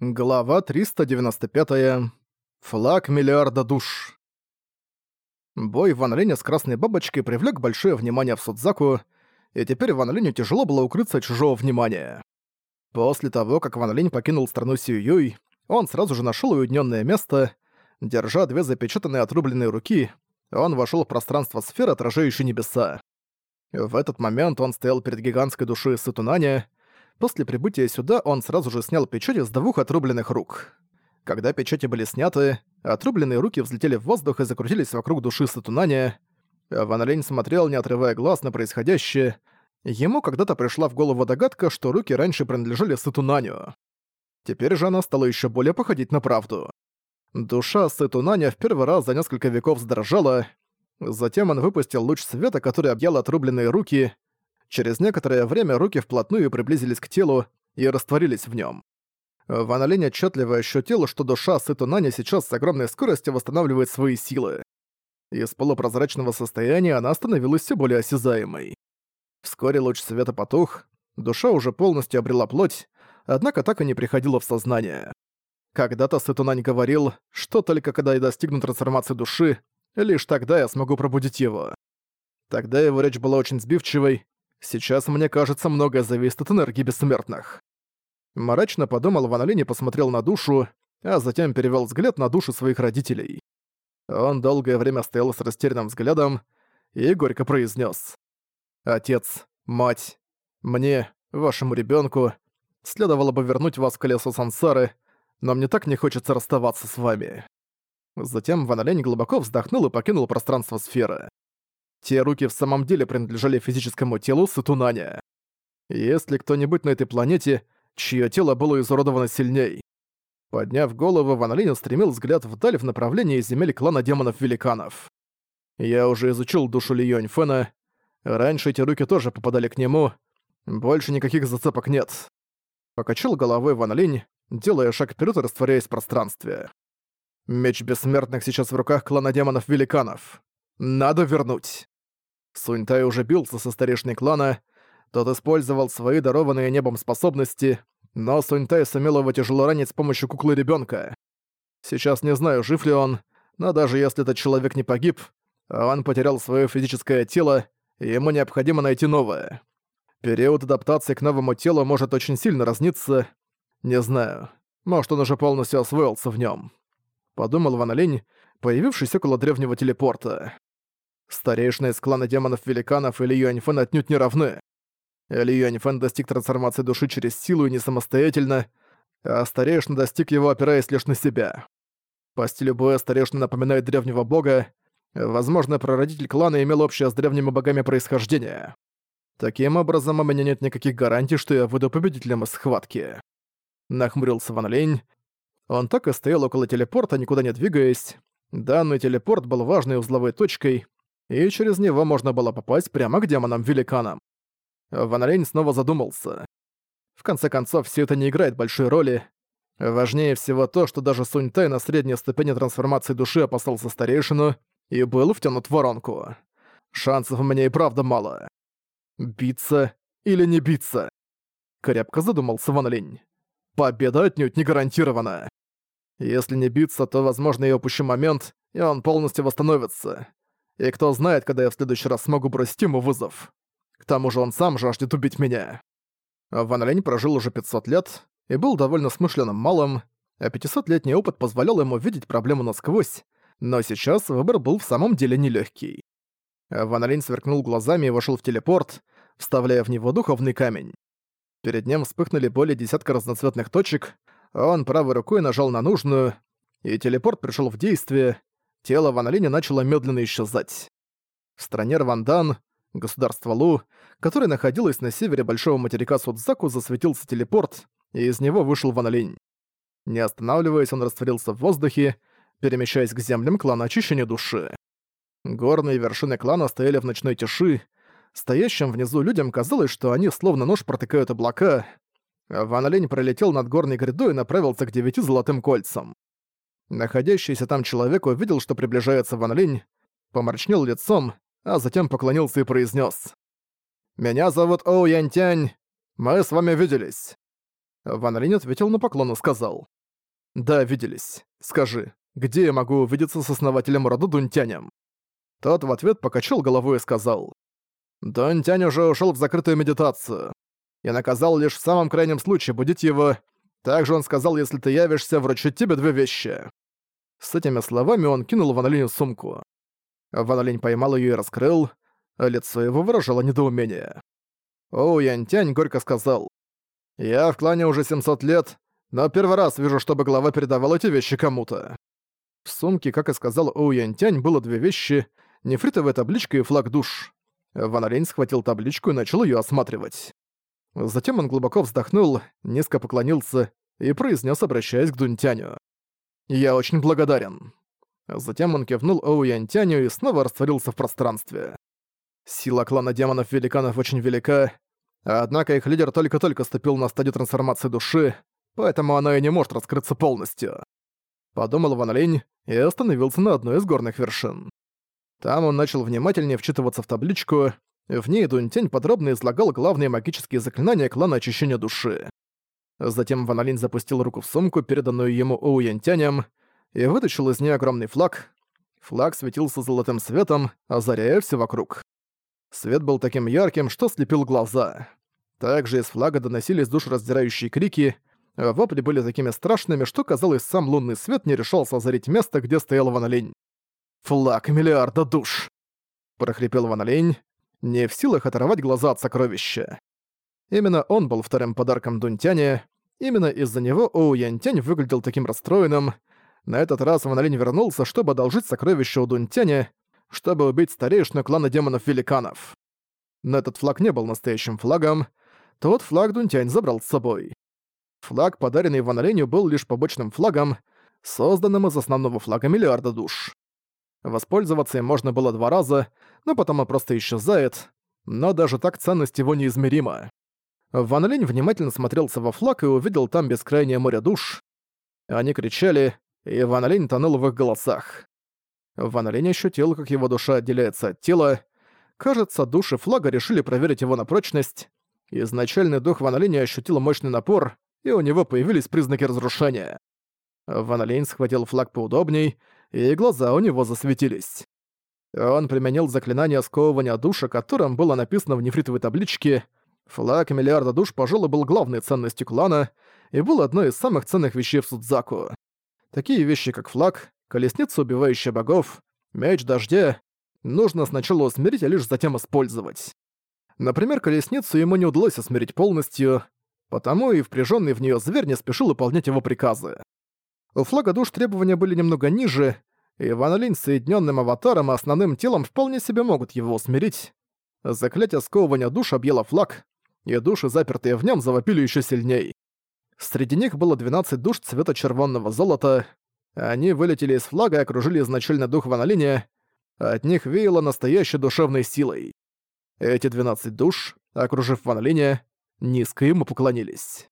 Глава 395. Флаг миллиарда душ. Бой Ван Линя с Красной Бабочкой привлек большое внимание в Судзаку, и теперь Ван Линю тяжело было укрыться от чужого внимания. После того, как Ван Линь покинул страну Сююй, он сразу же нашел уединенное место. Держа две запечатанные отрубленные руки, он вошел в пространство сферы, отражающей небеса. В этот момент он стоял перед гигантской душой Сатунаня, После прибытия сюда он сразу же снял печати с двух отрубленных рук. Когда печати были сняты, отрубленные руки взлетели в воздух и закрутились вокруг души Сатунаня. Ван Лень смотрел, не отрывая глаз на происходящее. Ему когда-то пришла в голову догадка, что руки раньше принадлежали Сатунаню. Теперь же она стала еще более походить на правду. Душа Сатунаня в первый раз за несколько веков задрожала. Затем он выпустил луч света, который объял отрубленные руки, Через некоторое время руки вплотную приблизились к телу и растворились в нем. Ван Линь отчетливо ощутил, что душа Сытунани сейчас с огромной скоростью восстанавливает свои силы. Из полупрозрачного состояния она становилась все более осязаемой. Вскоре луч света потух, душа уже полностью обрела плоть, однако так и не приходила в сознание. Когда-то Сытунань говорил, что только когда я достигну трансформации души, лишь тогда я смогу пробудить его. Тогда его речь была очень сбивчивой, Сейчас, мне кажется, многое зависит от энергии бессмертных. Мрачно подумал Ван Линь и посмотрел на душу, а затем перевел взгляд на души своих родителей. Он долгое время стоял с растерянным взглядом и горько произнес: «Отец, мать, мне, вашему ребенку, следовало бы вернуть вас в колесо сансары, но мне так не хочется расставаться с вами». Затем Ван Линь глубоко вздохнул и покинул пространство сферы. Те руки в самом деле принадлежали физическому телу Сатунаня. Если кто-нибудь на этой планете, чье тело было изуродовано сильней. Подняв голову, Ван Линь устремил взгляд вдаль в направлении земель клана демонов-великанов. Я уже изучил душу Ли Юаньфэна. Раньше эти руки тоже попадали к нему. Больше никаких зацепок нет. Покачал головой Ван Линь, делая шаг вперед и растворяясь в пространстве. Меч бессмертных сейчас в руках клана демонов-великанов. Надо вернуть. Суньтай уже бился со старейшиной клана, тот использовал свои дарованные небом способности, но Суньтай сумел его тяжело ранить с помощью куклы ребенка. Сейчас не знаю, жив ли он, но даже если этот человек не погиб, он потерял свое физическое тело, и ему необходимо найти новое. Период адаптации к новому телу может очень сильно разниться. Не знаю, может он уже полностью освоился в нем. Подумал Ван Линь, появившись около древнего телепорта. Старейшины из клана демонов-великанов Ли Юаньфэн отнюдь не равны. Ли Юаньфэн достиг трансформации души через силу и не самостоятельно, а старейшина достиг его, опираясь лишь на себя. По стилю боя старейшина напоминает древнего бога, возможно, прародитель клана имел общее с древними богами происхождения. Таким образом, у меня нет никаких гарантий, что я выйду победителем из схватки. Нахмурился Ван Лень. Он так и стоял около телепорта, никуда не двигаясь. Данный телепорт был важной узловой точкой, и через него можно было попасть прямо к демонам-великанам. Ван Лень снова задумался. В конце концов, все это не играет большой роли. Важнее всего то, что даже Сунь Тай на средней ступени трансформации души опасался старейшину и был втянут в воронку. Шансов меня и правда мало. Биться или не биться? Крепко задумался Ван Линь. Победа отнюдь не гарантирована. Если не биться, то, возможно, я упущу момент, и он полностью восстановится. И кто знает, когда я в следующий раз смогу бросить ему вызов. К тому же он сам жаждет убить меня. Ван Лень прожил уже 500 лет и был довольно смышленым малым, а 500-летний опыт позволял ему видеть проблему насквозь, но сейчас выбор был в самом деле нелегкий. Ван Лень сверкнул глазами и вошел в телепорт, вставляя в него духовный камень. Перед ним вспыхнули более десятка разноцветных точек, он правой рукой нажал на нужную, и телепорт пришел в действие, тело Ван Линя начало медленно исчезать. В стране Рвандан, государство Лу, которое находилось на севере большого материка Судзаку, засветился телепорт, и из него вышел Ван Линь. Не останавливаясь, он растворился в воздухе, перемещаясь к землям клана очищения души. Горные вершины клана стояли в ночной тиши, стоящим внизу людям казалось, что они словно нож протыкают облака. Ван Линь пролетел над горной грядой и направился к девяти золотым кольцам. Находящийся там человек увидел, что приближается Ван Линь, помрачнел лицом, а затем поклонился и произнес: «Меня зовут Оу Янтянь. Мы с вами виделись». Ван Линь ответил на поклон и сказал. «Да, виделись. Скажи, где я могу увидеться с основателем рода Дунтянем?» Тот в ответ покачал головой и сказал. «Дунтянь уже ушел в закрытую медитацию. Я наказал лишь в самом крайнем случае будить его. Также он сказал, если ты явишься, вручить тебе две вещи». С этими словами он кинул Ван сумку. Ван поймал ее и раскрыл. Лицо его выражало недоумение. Оу Янтянь горько сказал. «Я в клане уже 700 лет, но первый раз вижу, чтобы глава передавал эти вещи кому-то». В сумке, как и сказал Оу Янтянь, было две вещи — нефритовая табличка и флаг душ. Ван схватил табличку и начал ее осматривать. Затем он глубоко вздохнул, низко поклонился и произнес, обращаясь к Дунтяню. «Я очень благодарен». Затем он кивнул Оу Янтяню и снова растворился в пространстве. Сила клана демонов-великанов очень велика, однако их лидер только-только ступил на стадию трансформации души, поэтому она и не может раскрыться полностью. Подумал Ван Линь и остановился на одной из горных вершин. Там он начал внимательнее вчитываться в табличку, в ней Дунтянь подробно излагал главные магические заклинания клана очищения души. Затем Ван Линь запустил руку в сумку, переданную ему Оу Янтянем, и вытащил из нее огромный флаг. Флаг светился золотым светом, озаряя все вокруг. Свет был таким ярким, что слепил глаза. Также из флага доносились душераздирающие крики, вопли были такими страшными, что, казалось, сам лунный свет не решался озарить место, где стоял Ван Линь. «Флаг миллиарда душ!» — прохрипел Ван Линь, не в силах оторвать глаза от сокровища. Именно он был вторым подарком Дунтяне, именно из-за него Оу Янтянь выглядел таким расстроенным. На этот раз Ван Линь вернулся, чтобы одолжить сокровище у Дунтяня, чтобы убить старейшину клана демонов-великанов. Но этот флаг не был настоящим флагом, тот флаг Дунтянь забрал с собой. Флаг, подаренный Ван был лишь побочным флагом, созданным из основного флага миллиарда душ. Воспользоваться им можно было два раза, но потом он просто исчезает, но даже так ценность его неизмерима. Ван Линь внимательно смотрелся во флаг и увидел там бескрайнее море душ. Они кричали, и Ван Линь тонул в их голосах. Ван Линь ощутил, как его душа отделяется от тела. Кажется, души флага решили проверить его на прочность. Изначальный дух Ван Линя ощутил мощный напор, и у него появились признаки разрушения. Ван Линь схватил флаг поудобней, и глаза у него засветились. Он применил заклинание сковывания душа, которым было написано в нефритовой табличке «Флаг миллиарда душ, пожалуй, был главной ценностью клана и был одной из самых ценных вещей в Судзаку. Такие вещи, как флаг, колесница, убивающая богов, меч дождя, нужно сначала усмирить, а лишь затем использовать. Например, колесницу ему не удалось усмирить полностью, потому и впряженный в нее зверь не спешил выполнять его приказы. У флага душ требования были немного ниже, и Ван Линь с соединенным аватаром и основным телом вполне себе могут его усмирить. Заклятие сковывания душ объело флаг, и души, запертые в нем, завопили еще сильней. Среди них было 12 душ цвета червонного золота, они вылетели из флага и окружили изначально дух Ванолиния, от них веяло настоящей душевной силой. Эти 12 душ, окружив Ванолиния, низко ему поклонились.